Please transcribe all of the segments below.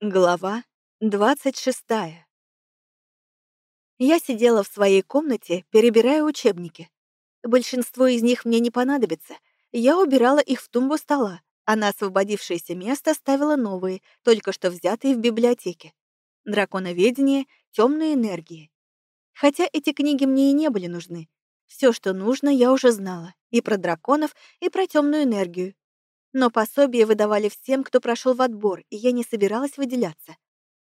Глава 26. Я сидела в своей комнате, перебирая учебники. Большинство из них мне не понадобится. Я убирала их в тумбу стола, а на освободившееся место ставила новые, только что взятые в библиотеке. Драконоведение, темные энергии. Хотя эти книги мне и не были нужны. Все, что нужно, я уже знала. И про драконов, и про темную энергию. Но пособия выдавали всем, кто прошел в отбор, и я не собиралась выделяться.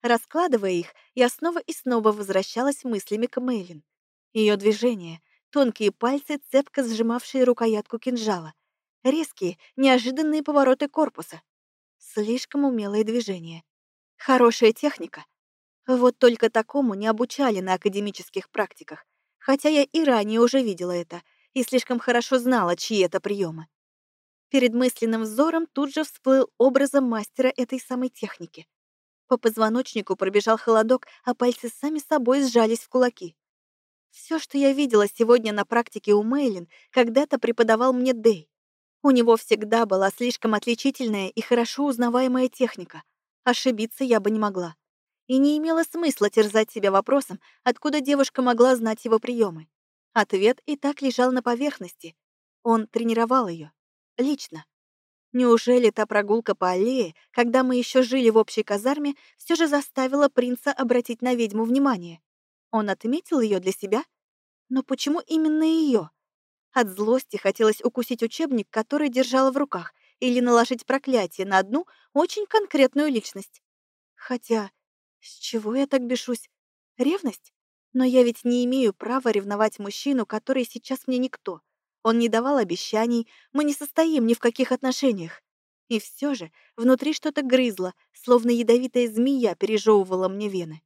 Раскладывая их, я снова и снова возвращалась мыслями к Мейлин. Ее движения, тонкие пальцы, цепко сжимавшие рукоятку кинжала, резкие, неожиданные повороты корпуса. Слишком умелые движения. Хорошая техника. Вот только такому не обучали на академических практиках, хотя я и ранее уже видела это и слишком хорошо знала, чьи это приемы. Перед мысленным взором тут же всплыл образом мастера этой самой техники. По позвоночнику пробежал холодок, а пальцы сами собой сжались в кулаки. Все, что я видела сегодня на практике у Мейлин, когда-то преподавал мне Дэй. У него всегда была слишком отличительная и хорошо узнаваемая техника. Ошибиться я бы не могла. И не имело смысла терзать себя вопросом, откуда девушка могла знать его приемы. Ответ и так лежал на поверхности. Он тренировал ее. Лично. Неужели та прогулка по аллее, когда мы еще жили в общей казарме, все же заставила принца обратить на ведьму внимание? Он отметил ее для себя? Но почему именно ее? От злости хотелось укусить учебник, который держала в руках, или наложить проклятие на одну очень конкретную личность. Хотя, с чего я так бешусь? Ревность? Но я ведь не имею права ревновать мужчину, который сейчас мне никто. Он не давал обещаний, мы не состоим ни в каких отношениях. И все же внутри что-то грызло, словно ядовитая змея пережевывала мне вены.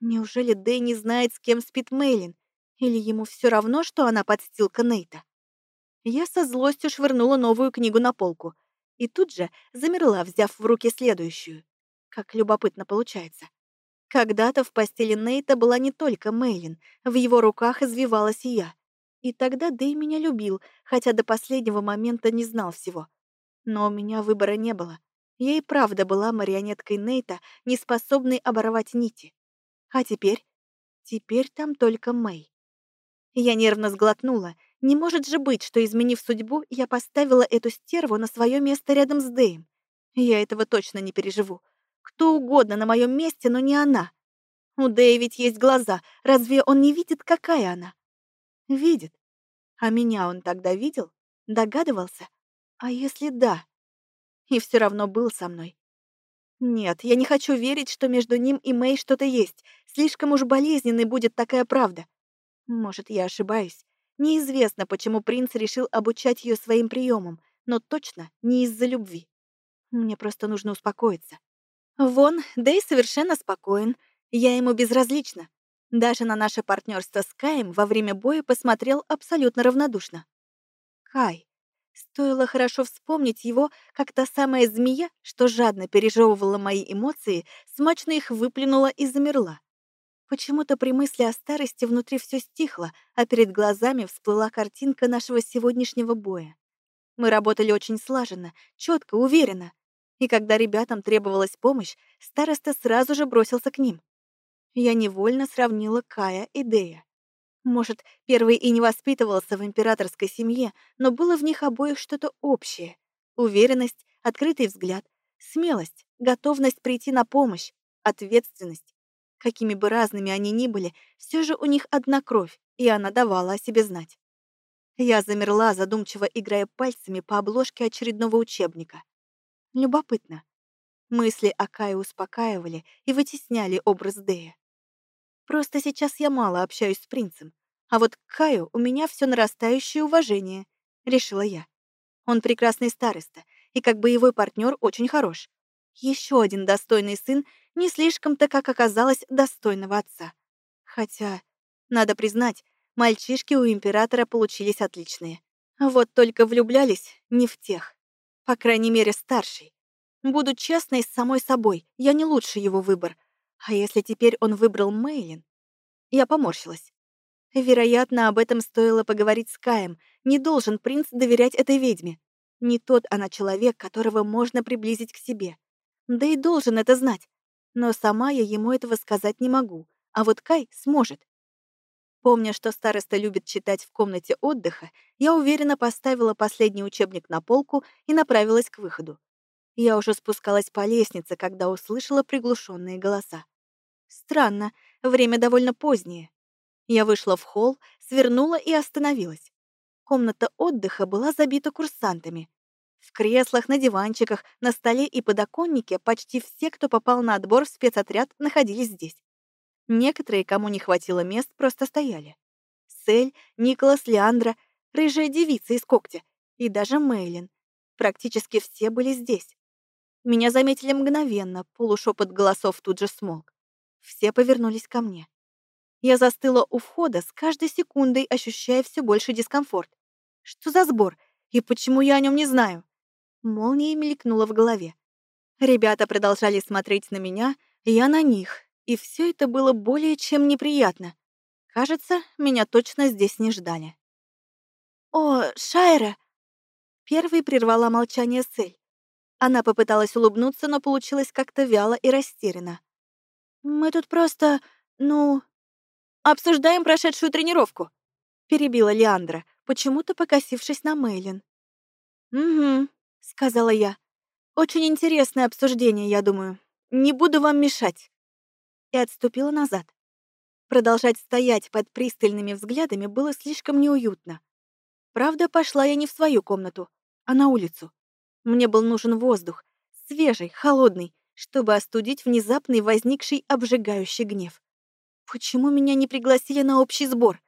Неужели Дэй не знает, с кем спит Мейлин? Или ему все равно, что она подстилка Нейта? Я со злостью швырнула новую книгу на полку и тут же замерла, взяв в руки следующую. Как любопытно получается. Когда-то в постели Нейта была не только Мейлин, в его руках извивалась и я. И тогда Дэй меня любил, хотя до последнего момента не знал всего. Но у меня выбора не было. Я и правда была марионеткой Нейта, не способной оборвать нити. А теперь? Теперь там только Мэй. Я нервно сглотнула. Не может же быть, что, изменив судьбу, я поставила эту стерву на свое место рядом с Дэем. Я этого точно не переживу. Кто угодно на моем месте, но не она. У Дэя ведь есть глаза. Разве он не видит, какая она? Видит. А меня он тогда видел? Догадывался? А если да? И все равно был со мной. Нет, я не хочу верить, что между ним и Мэй что-то есть. Слишком уж болезненной будет такая правда. Может, я ошибаюсь. Неизвестно, почему принц решил обучать ее своим приемам, но точно не из-за любви. Мне просто нужно успокоиться. Вон, Дэй совершенно спокоен. Я ему безразлична. Даже на наше партнерство с Каем во время боя посмотрел абсолютно равнодушно. Кай. Стоило хорошо вспомнить его, как та самая змея, что жадно пережевывала мои эмоции, смачно их выплюнула и замерла. Почему-то при мысли о старости внутри все стихло, а перед глазами всплыла картинка нашего сегодняшнего боя. Мы работали очень слаженно, четко, уверенно. И когда ребятам требовалась помощь, староста сразу же бросился к ним. Я невольно сравнила Кая и Дея. Может, первый и не воспитывался в императорской семье, но было в них обоих что-то общее. Уверенность, открытый взгляд, смелость, готовность прийти на помощь, ответственность. Какими бы разными они ни были, все же у них одна кровь, и она давала о себе знать. Я замерла, задумчиво играя пальцами по обложке очередного учебника. Любопытно. Мысли о Кае успокаивали и вытесняли образ Дея. Просто сейчас я мало общаюсь с принцем. А вот к Каю у меня все нарастающее уважение, решила я. Он прекрасный староста, и как боевой партнер очень хорош. Еще один достойный сын, не слишком-то, как оказалось, достойного отца. Хотя, надо признать, мальчишки у императора получились отличные. Вот только влюблялись не в тех. По крайней мере, старший. Буду честной с самой собой, я не лучший его выбор, а если теперь он выбрал Мейлин? Я поморщилась. Вероятно, об этом стоило поговорить с Каем. Не должен принц доверять этой ведьме. Не тот она человек, которого можно приблизить к себе. Да и должен это знать. Но сама я ему этого сказать не могу, а вот Кай сможет. Помня, что староста любит читать в комнате отдыха, я уверенно поставила последний учебник на полку и направилась к выходу. Я уже спускалась по лестнице, когда услышала приглушенные голоса. Странно, время довольно позднее. Я вышла в холл, свернула и остановилась. Комната отдыха была забита курсантами. В креслах, на диванчиках, на столе и подоконнике почти все, кто попал на отбор в спецотряд, находились здесь. Некоторые, кому не хватило мест, просто стояли. Сель, Николас, Леандра, рыжая девица из когтя и даже Мейлин. Практически все были здесь. Меня заметили мгновенно, полушепот голосов тут же смолк. Все повернулись ко мне. Я застыла у входа, с каждой секундой ощущая все больше дискомфорт. Что за сбор? И почему я о нем не знаю? Молния мелькнула в голове. Ребята продолжали смотреть на меня, я на них, и все это было более чем неприятно. Кажется, меня точно здесь не ждали. «О, Шайра!» Первой прервала молчание Сель. Она попыталась улыбнуться, но получилось как-то вяло и растерянно. «Мы тут просто, ну...» «Обсуждаем прошедшую тренировку», — перебила Леандра, почему-то покосившись на Мейлин. «Угу», — сказала я. «Очень интересное обсуждение, я думаю. Не буду вам мешать». И отступила назад. Продолжать стоять под пристальными взглядами было слишком неуютно. Правда, пошла я не в свою комнату, а на улицу. Мне был нужен воздух, свежий, холодный, чтобы остудить внезапный возникший обжигающий гнев. Почему меня не пригласили на общий сбор?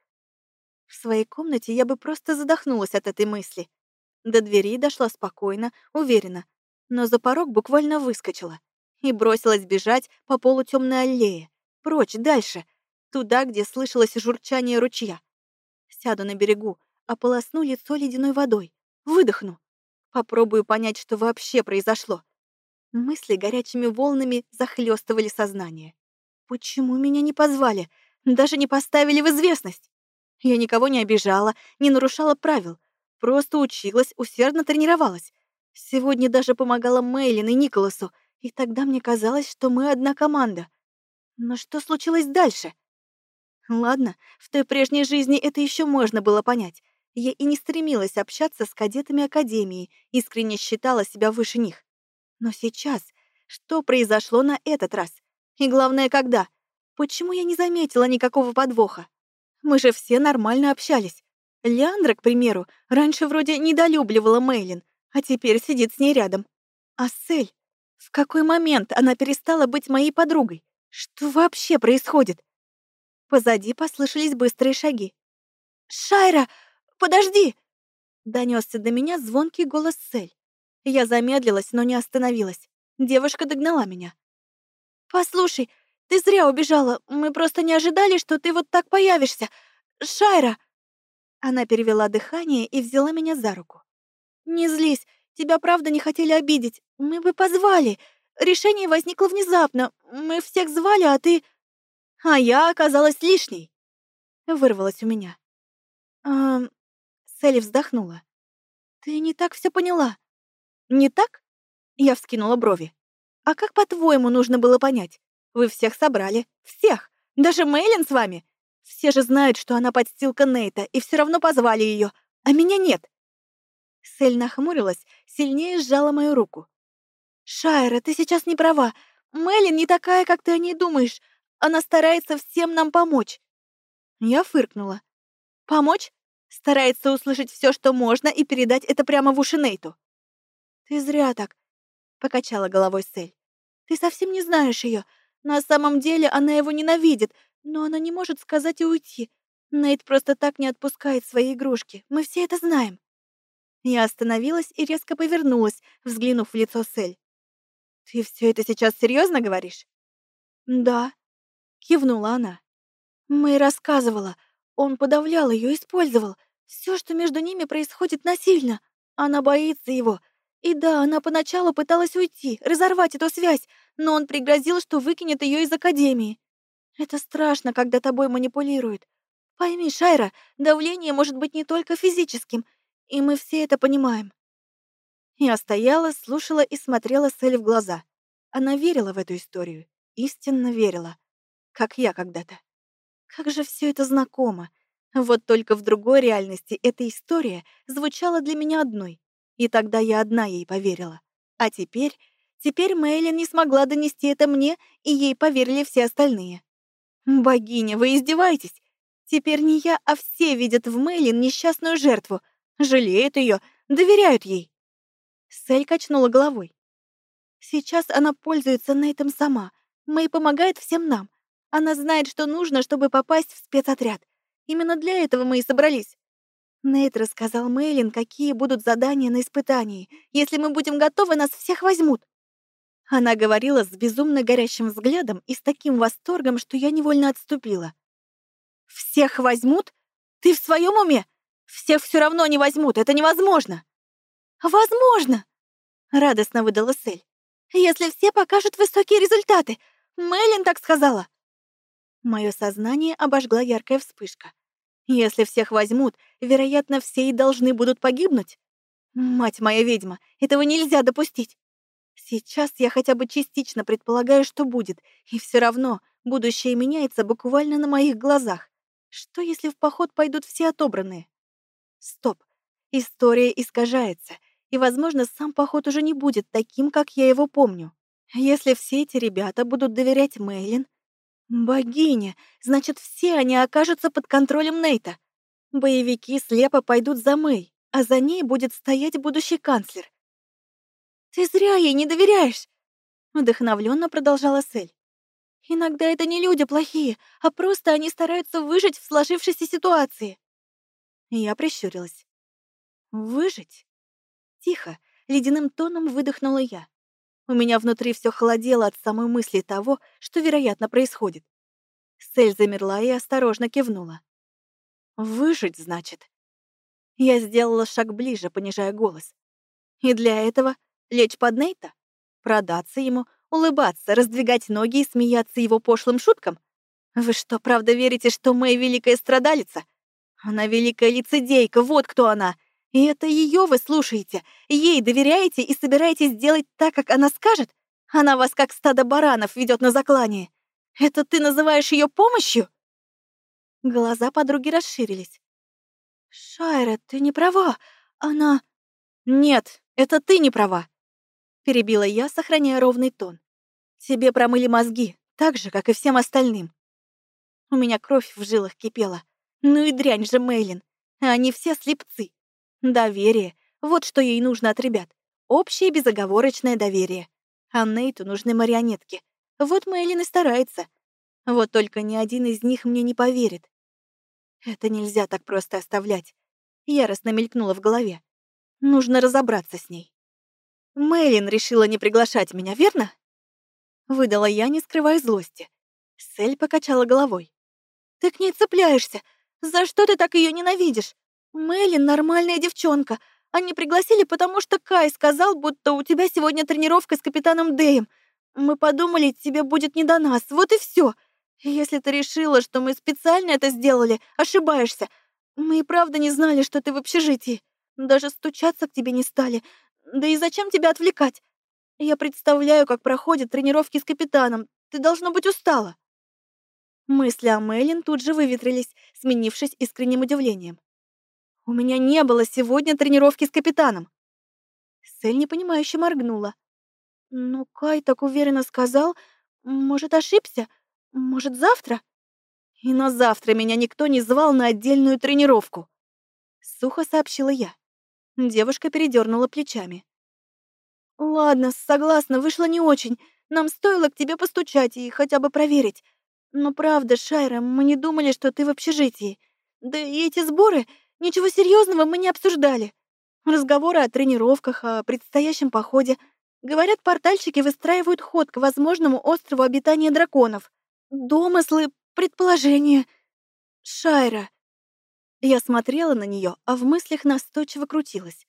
В своей комнате я бы просто задохнулась от этой мысли. До двери дошла спокойно, уверенно, но за порог буквально выскочила и бросилась бежать по полутемной аллее, прочь, дальше, туда, где слышалось журчание ручья. Сяду на берегу, ополосну лицо ледяной водой, выдохну. Попробую понять, что вообще произошло. Мысли горячими волнами захлестывали сознание. Почему меня не позвали? Даже не поставили в известность? Я никого не обижала, не нарушала правил. Просто училась, усердно тренировалась. Сегодня даже помогала Мейлин и Николасу, и тогда мне казалось, что мы одна команда. Но что случилось дальше? Ладно, в той прежней жизни это еще можно было понять. Я и не стремилась общаться с кадетами Академии, искренне считала себя выше них. Но сейчас что произошло на этот раз? И главное, когда? Почему я не заметила никакого подвоха? Мы же все нормально общались. Леандра, к примеру, раньше вроде недолюбливала Мейлин, а теперь сидит с ней рядом. А Сель? В какой момент она перестала быть моей подругой? Что вообще происходит? Позади послышались быстрые шаги. «Шайра, подожди!» Донесся до меня звонкий голос Сель. Я замедлилась, но не остановилась. Девушка догнала меня. «Послушай, ты зря убежала. Мы просто не ожидали, что ты вот так появишься. Шайра!» Она перевела дыхание и взяла меня за руку. «Не злись, тебя правда не хотели обидеть. Мы бы позвали. Решение возникло внезапно. Мы всех звали, а ты...» «А я оказалась лишней!» Вырвалась у меня. «Эм, Селли вздохнула. «Ты не так все поняла». «Не так?» Я вскинула брови. «А как, по-твоему, нужно было понять? Вы всех собрали. Всех. Даже Мейлин с вами. Все же знают, что она подстилка Нейта, и все равно позвали ее, а меня нет». Сель нахмурилась, сильнее сжала мою руку. «Шайра, ты сейчас не права. Мейлин не такая, как ты о ней думаешь. Она старается всем нам помочь». Я фыркнула. «Помочь? Старается услышать все, что можно, и передать это прямо в уши Нейту. «Ты зря так», — покачала головой Сель. «Ты совсем не знаешь ее. На самом деле она его ненавидит, но она не может сказать и уйти. Нейт просто так не отпускает свои игрушки. Мы все это знаем». Я остановилась и резко повернулась, взглянув в лицо Сель. «Ты все это сейчас серьезно говоришь?» «Да», — кивнула она. «Мэй рассказывала. Он подавлял ее, использовал. Все, что между ними происходит насильно. Она боится его. И да, она поначалу пыталась уйти, разорвать эту связь, но он пригрозил, что выкинет ее из академии. Это страшно, когда тобой манипулируют. Пойми, Шайра, давление может быть не только физическим, и мы все это понимаем. Я стояла, слушала и смотрела Сель в глаза. Она верила в эту историю. истинно верила. Как я когда-то. Как же все это знакомо. Вот только в другой реальности эта история звучала для меня одной. И тогда я одна ей поверила. А теперь... Теперь Мейлин не смогла донести это мне, и ей поверили все остальные. «Богиня, вы издеваетесь? Теперь не я, а все видят в Мейлин несчастную жертву, жалеют ее, доверяют ей». Сель качнула головой. «Сейчас она пользуется Нейтом сама. Мэй помогает всем нам. Она знает, что нужно, чтобы попасть в спецотряд. Именно для этого мы и собрались. Нейт рассказал Мейлин, какие будут задания на испытании. Если мы будем готовы, нас всех возьмут. Она говорила с безумно горящим взглядом и с таким восторгом, что я невольно отступила. «Всех возьмут? Ты в своем уме? Всех все равно не возьмут, это невозможно!» «Возможно!» — радостно выдала Сель. «Если все покажут высокие результаты! Мэлен так сказала!» Мое сознание обожгла яркая вспышка. Если всех возьмут, вероятно, все и должны будут погибнуть. Мать моя ведьма, этого нельзя допустить. Сейчас я хотя бы частично предполагаю, что будет, и все равно будущее меняется буквально на моих глазах. Что, если в поход пойдут все отобранные? Стоп. История искажается, и, возможно, сам поход уже не будет таким, как я его помню. Если все эти ребята будут доверять Мейлин... Богиня! Значит, все они окажутся под контролем Нейта. Боевики слепо пойдут за Мэй, а за ней будет стоять будущий канцлер. «Ты зря ей не доверяешь!» Вдохновленно продолжала Сель. «Иногда это не люди плохие, а просто они стараются выжить в сложившейся ситуации». Я прищурилась. «Выжить?» Тихо, ледяным тоном выдохнула я. У меня внутри все холодело от самой мысли того, что, вероятно, происходит. Сель замерла и осторожно кивнула. «Выжить, значит?» Я сделала шаг ближе, понижая голос. И для этого Лечь под Нейта? Продаться ему, улыбаться, раздвигать ноги и смеяться его пошлым шуткам? Вы что, правда верите, что Мэй великая страдалица? Она великая лицедейка, вот кто она. И это ее вы слушаете, ей доверяете и собираетесь делать так, как она скажет? Она вас как стадо баранов ведет на заклание. Это ты называешь ее помощью? Глаза подруги расширились. Шайра, ты не права. Она... Нет, это ты не права. Перебила я, сохраняя ровный тон. Тебе промыли мозги, так же, как и всем остальным. У меня кровь в жилах кипела. Ну и дрянь же Мейлин. Они все слепцы. Доверие. Вот что ей нужно от ребят. Общее безоговорочное доверие. А Нейту нужны марионетки. Вот Мейлин и старается. Вот только ни один из них мне не поверит. Это нельзя так просто оставлять. Яростно мелькнула в голове. Нужно разобраться с ней. Мэйлин решила не приглашать меня, верно? Выдала я, не скрывая злости. Сель покачала головой. Ты к ней цепляешься. За что ты так ее ненавидишь? Мэйлин нормальная девчонка. Они пригласили, потому что Кай сказал, будто у тебя сегодня тренировка с капитаном Дэем. Мы подумали, тебе будет не до нас, вот и все. Если ты решила, что мы специально это сделали, ошибаешься. Мы и правда не знали, что ты в общежитии. Даже стучаться к тебе не стали. Да и зачем тебя отвлекать? Я представляю, как проходят тренировки с капитаном. Ты должно быть устала. Мысли о Мэлен тут же выветрились, сменившись искренним удивлением. У меня не было сегодня тренировки с капитаном. Сель непонимающе моргнула. Ну, Кай так уверенно сказал. Может, ошибся? Может, завтра? И на завтра меня никто не звал на отдельную тренировку. Сухо сообщила я. Девушка передернула плечами. «Ладно, согласна, вышло не очень. Нам стоило к тебе постучать и хотя бы проверить. Но правда, Шайра, мы не думали, что ты в общежитии. Да и эти сборы, ничего серьезного мы не обсуждали. Разговоры о тренировках, о предстоящем походе. Говорят, портальщики выстраивают ход к возможному острову обитания драконов. Домыслы, предположения. Шайра, я смотрела на нее, а в мыслях настойчиво крутилась.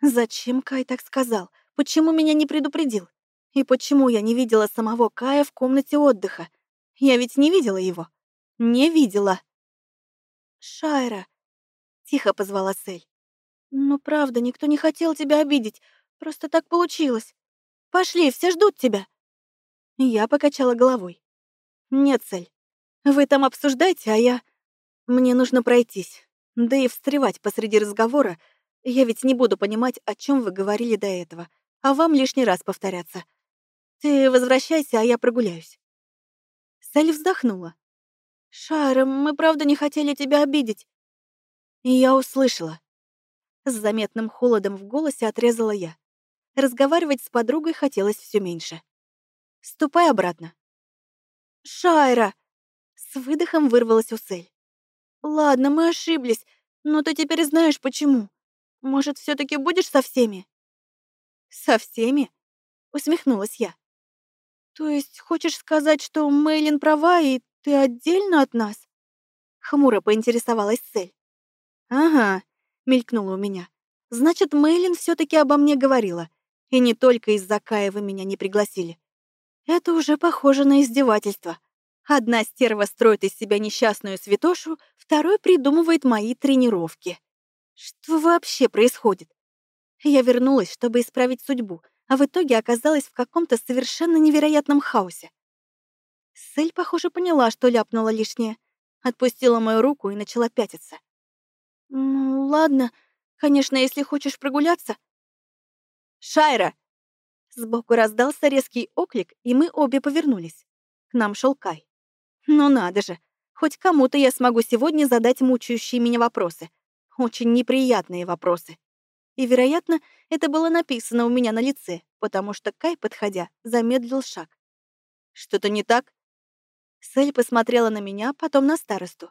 Зачем Кай так сказал? Почему меня не предупредил? И почему я не видела самого Кая в комнате отдыха? Я ведь не видела его. Не видела. «Шайра», — тихо позвала Сель. «Ну, правда, никто не хотел тебя обидеть. Просто так получилось. Пошли, все ждут тебя». Я покачала головой. Нет, цель. Вы там обсуждайте, а я... Мне нужно пройтись. Да и встревать посреди разговора. Я ведь не буду понимать, о чем вы говорили до этого, а вам лишний раз повторяться. Ты возвращайся, а я прогуляюсь. Салли вздохнула. «Шайра, мы правда не хотели тебя обидеть». И я услышала. С заметным холодом в голосе отрезала я. Разговаривать с подругой хотелось все меньше. «Ступай обратно». «Шайра!» С выдохом вырвалась Усель. «Ладно, мы ошиблись, но ты теперь знаешь, почему. Может, все таки будешь со всеми?» «Со всеми?» — усмехнулась я. «То есть хочешь сказать, что Мейлин права, и ты отдельно от нас?» Хмуро поинтересовалась Сель. «Ага», — мелькнула у меня. «Значит, Мейлин все таки обо мне говорила. И не только из-за Каева меня не пригласили. Это уже похоже на издевательство. Одна стерва строит из себя несчастную святошу, второй придумывает мои тренировки. Что вообще происходит? Я вернулась, чтобы исправить судьбу, а в итоге оказалась в каком-то совершенно невероятном хаосе. Сель, похоже, поняла, что ляпнула лишнее. Отпустила мою руку и начала пятиться. «Ну, ладно. Конечно, если хочешь прогуляться». «Шайра!» Сбоку раздался резкий оклик, и мы обе повернулись. К нам шел Кай. «Ну надо же! Хоть кому-то я смогу сегодня задать мучающие меня вопросы. Очень неприятные вопросы. И, вероятно, это было написано у меня на лице, потому что Кай, подходя, замедлил шаг. «Что-то не так?» Сэль посмотрела на меня, потом на старосту.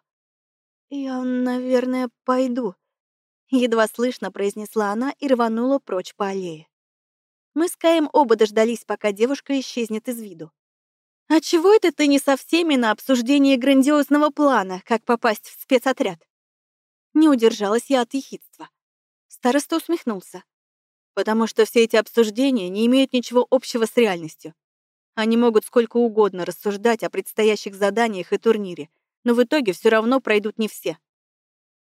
«Я, наверное, пойду», — едва слышно произнесла она и рванула прочь по аллее. Мы с Каем оба дождались, пока девушка исчезнет из виду. «А чего это ты не со всеми на обсуждение грандиозного плана, как попасть в спецотряд?» Не удержалась я от ехидства. Староста усмехнулся. Потому что все эти обсуждения не имеют ничего общего с реальностью. Они могут сколько угодно рассуждать о предстоящих заданиях и турнире, но в итоге все равно пройдут не все.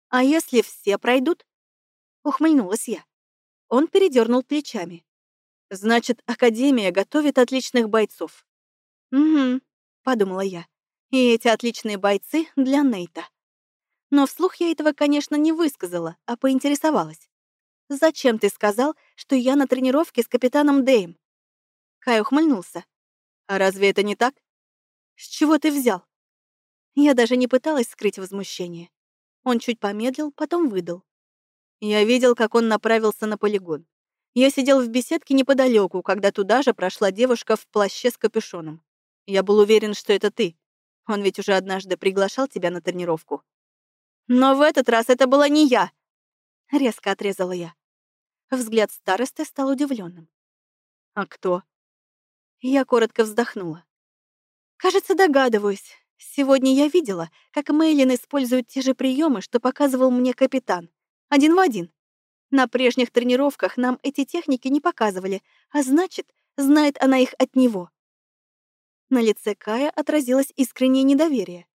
А если все пройдут? Ухмыльнулась я. Он передернул плечами. Значит, Академия готовит отличных бойцов. Угу, подумала я. И эти отличные бойцы для Нейта. Но вслух я этого, конечно, не высказала, а поинтересовалась. «Зачем ты сказал, что я на тренировке с капитаном Дэем?» Кай ухмыльнулся. «А разве это не так? С чего ты взял?» Я даже не пыталась скрыть возмущение. Он чуть помедлил, потом выдал. Я видел, как он направился на полигон. Я сидел в беседке неподалеку, когда туда же прошла девушка в плаще с капюшоном. Я был уверен, что это ты. Он ведь уже однажды приглашал тебя на тренировку. Но в этот раз это была не я. Резко отрезала я. Взгляд старосты стал удивленным. А кто? Я коротко вздохнула. Кажется, догадываюсь. Сегодня я видела, как Мейлин использует те же приемы, что показывал мне капитан. Один в один. На прежних тренировках нам эти техники не показывали, а значит, знает она их от него. На лице Кая отразилось искреннее недоверие.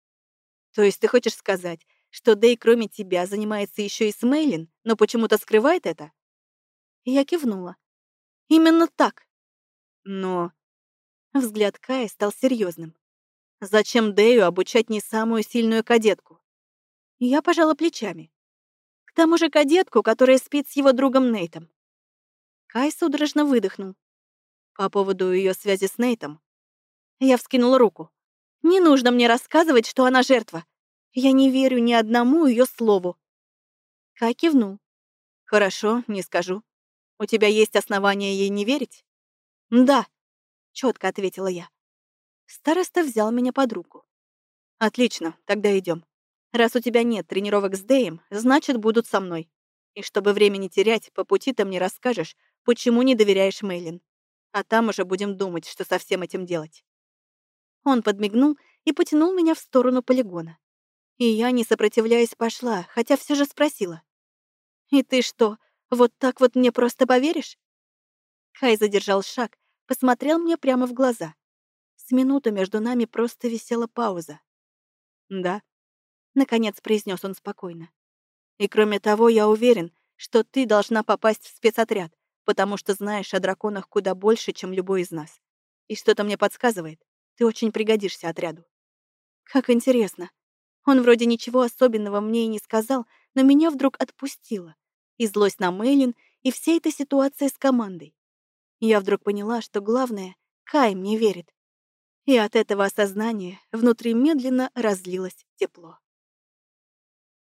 То есть ты хочешь сказать, что Дэй кроме тебя занимается еще и с Мейлин, но почему-то скрывает это? Я кивнула. Именно так. Но... Взгляд Кая стал серьезным. Зачем Дэю обучать не самую сильную кадетку? Я пожала плечами. К тому же кадетку, которая спит с его другом Нейтом. Кай судорожно выдохнул. По поводу ее связи с Нейтом. Я вскинула руку. Не нужно мне рассказывать, что она жертва. Я не верю ни одному ее слову. Кай кивнул. Хорошо, не скажу. У тебя есть основания ей не верить? Да, четко ответила я. Староста взял меня под руку. Отлично, тогда идем. Раз у тебя нет тренировок с Дэем, значит, будут со мной. И чтобы времени терять, по пути ты мне расскажешь, почему не доверяешь Мейлин. А там уже будем думать, что со всем этим делать. Он подмигнул и потянул меня в сторону полигона. И я, не сопротивляясь, пошла, хотя все же спросила. «И ты что, вот так вот мне просто поверишь?» Кай задержал шаг, посмотрел мне прямо в глаза. С минуту между нами просто висела пауза. «Да», — наконец произнес он спокойно. «И кроме того, я уверен, что ты должна попасть в спецотряд, потому что знаешь о драконах куда больше, чем любой из нас. И что-то мне подсказывает, ты очень пригодишься отряду. Как интересно. Он вроде ничего особенного мне и не сказал, но меня вдруг отпустило. И злость на Мэйлин, и вся эта ситуация с командой. Я вдруг поняла, что главное — Кай мне верит. И от этого осознания внутри медленно разлилось тепло.